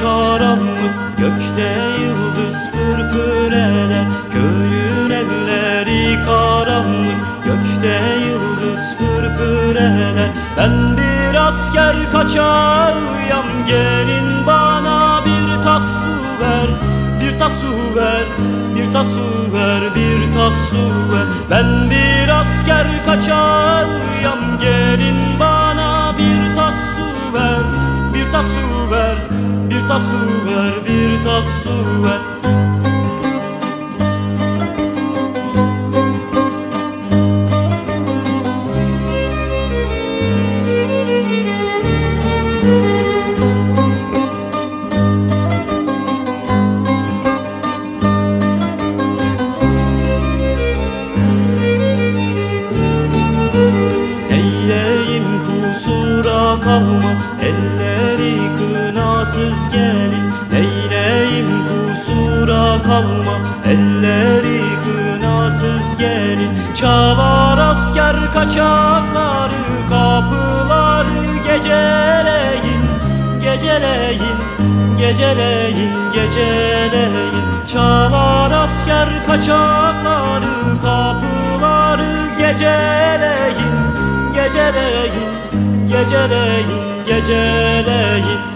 Karanlık Gökte yıldız pırpır eder Ben bir asker kaçağıyam Gelin bana bir tas su ver. Bir tas su ver Bir tas su ver Bir tas su ver. Ben bir asker kaçağıyam Gelin bana bir tas su ver. Bir tas su ver Bir tas su ver Bir tas su ver kalma. Elleri kınasız gelin Eyleyim kusura kalma. Elleri kınasız gelin Çalar asker kaçakları Kapıları geceleyin Geceleyin Geceleyin Geceleyin. Çalar asker kaçakları Kapıları geceleyin Geceleyin Geceleyin Geceleyin